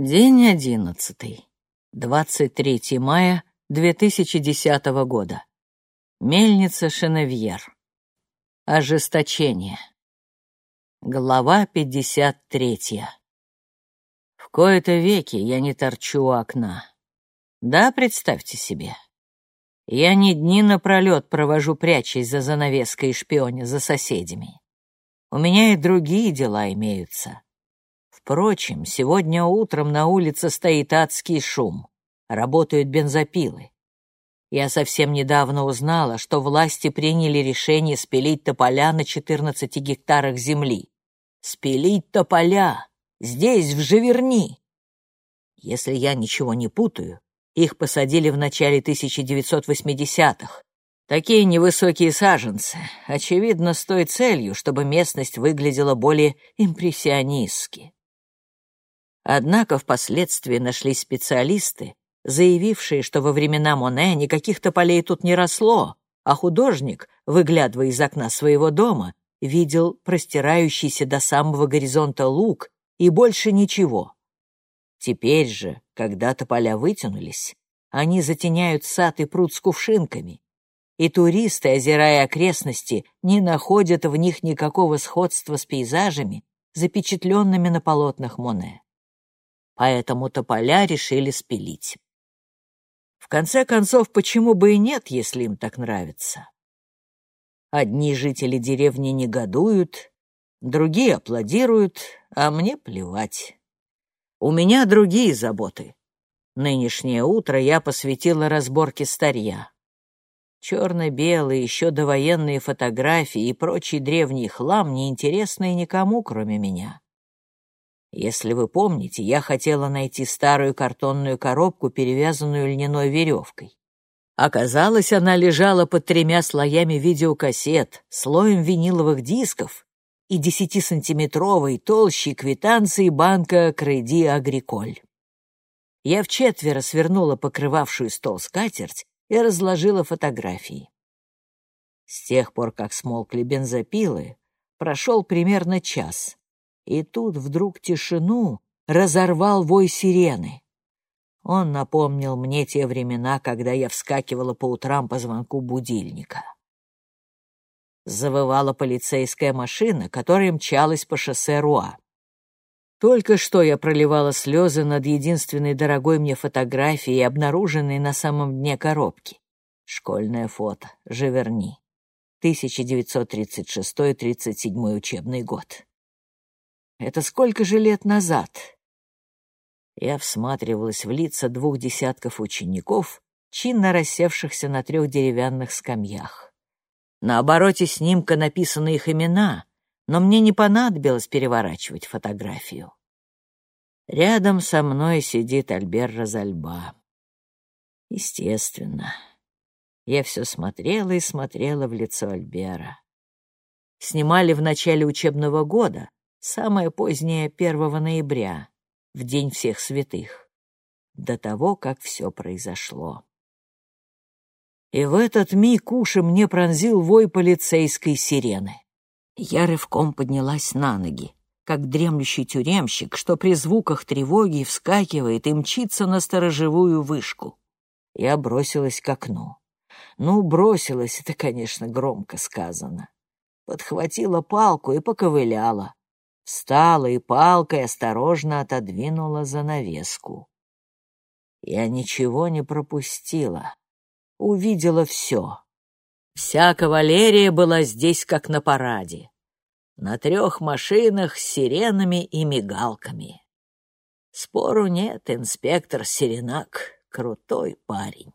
День одиннадцатый. 23 мая 2010 года. Мельница Шеневьер. Ожесточение. Глава 53. В кои-то веки я не торчу у окна. Да, представьте себе. Я не дни напролет провожу, прячась за занавеской и шпионя за соседями. У меня и другие дела имеются. Впрочем, сегодня утром на улице стоит адский шум. Работают бензопилы. Я совсем недавно узнала, что власти приняли решение спилить тополя на 14 гектарах земли. Спилить тополя! Здесь, в Живерни! Если я ничего не путаю, их посадили в начале 1980-х. Такие невысокие саженцы, очевидно, с той целью, чтобы местность выглядела более импрессионистски. Однако впоследствии нашлись специалисты, заявившие, что во времена Моне никаких тополей тут не росло, а художник, выглядывая из окна своего дома, видел простирающийся до самого горизонта луг и больше ничего. Теперь же, когда тополя вытянулись, они затеняют сад и пруд с кувшинками, и туристы, озирая окрестности, не находят в них никакого сходства с пейзажами, запечатленными на полотнах Моне поэтому тополя решили спилить. В конце концов, почему бы и нет, если им так нравится? Одни жители деревни негодуют, другие аплодируют, а мне плевать. У меня другие заботы. Нынешнее утро я посвятила разборке старья. Черно-белые, еще довоенные фотографии и прочий древний хлам, неинтересные никому, кроме меня. Если вы помните, я хотела найти старую картонную коробку, перевязанную льняной веревкой. Оказалось, она лежала под тремя слоями видеокассет, слоем виниловых дисков и десятисантиметровой толщей квитанции банка «Креди Агриколь». Я вчетверо свернула покрывавшую стол скатерть и разложила фотографии. С тех пор, как смолкли бензопилы, прошел примерно час. И тут вдруг тишину разорвал вой сирены. Он напомнил мне те времена, когда я вскакивала по утрам по звонку будильника. Завывала полицейская машина, которая мчалась по шоссе Руа. Только что я проливала слезы над единственной дорогой мне фотографией, обнаруженной на самом дне коробки. Школьное фото, Живерни. 1936-37 учебный год. Это сколько же лет назад? Я всматривалась в лица двух десятков учеников, чинно рассевшихся на трех деревянных скамьях. На обороте снимка написаны их имена, но мне не понадобилось переворачивать фотографию. Рядом со мной сидит Альбер Розальба. Естественно. Я все смотрела и смотрела в лицо Альбера. Снимали в начале учебного года, самое позднее 1 ноября, в День всех святых, до того, как все произошло. И в этот миг уши мне пронзил вой полицейской сирены. Я рывком поднялась на ноги, как дремлющий тюремщик, что при звуках тревоги вскакивает и мчится на сторожевую вышку. Я бросилась к окну. Ну, бросилась, это, конечно, громко сказано. Подхватила палку и поковыляла встала и палкой осторожно отодвинула занавеску. Я ничего не пропустила, увидела все. Вся кавалерия была здесь, как на параде. На трех машинах с сиренами и мигалками. Спору нет, инспектор Серенак — крутой парень.